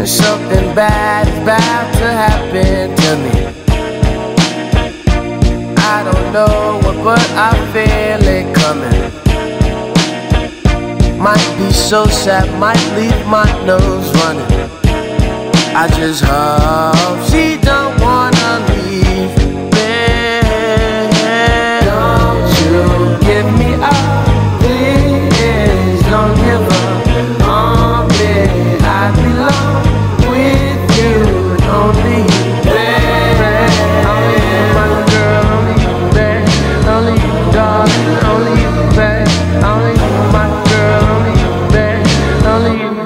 And something bad is about to happen to me. I don't know what, but I feel it coming. Might be so sad, might leave my nose running. I just hope she don't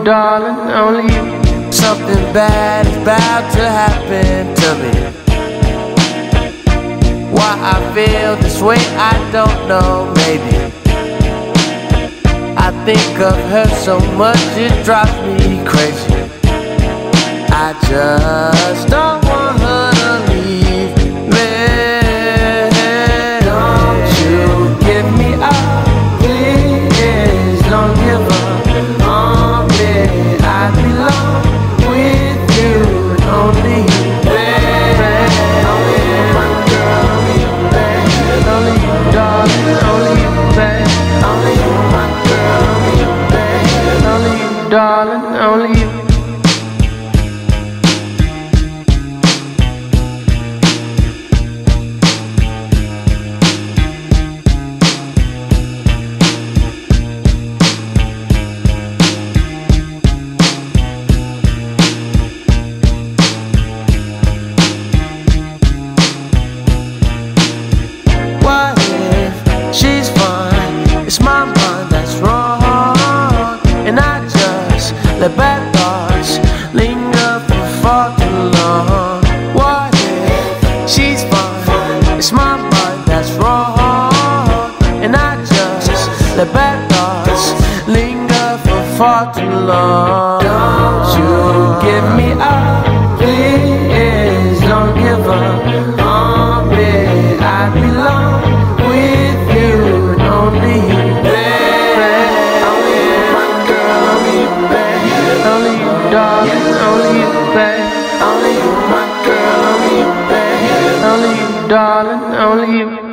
darling, only you. Something bad is about to happen to me. Why I feel this way, I don't know, maybe. I think of her so much, it drives me crazy. Darling, only you. Let bad thoughts linger for far too long. Don't you give me up, please. Don't give up on me. I belong with you, only you. Only you, my girl, only you, my girl, only you, baby. Only you, darling, only you.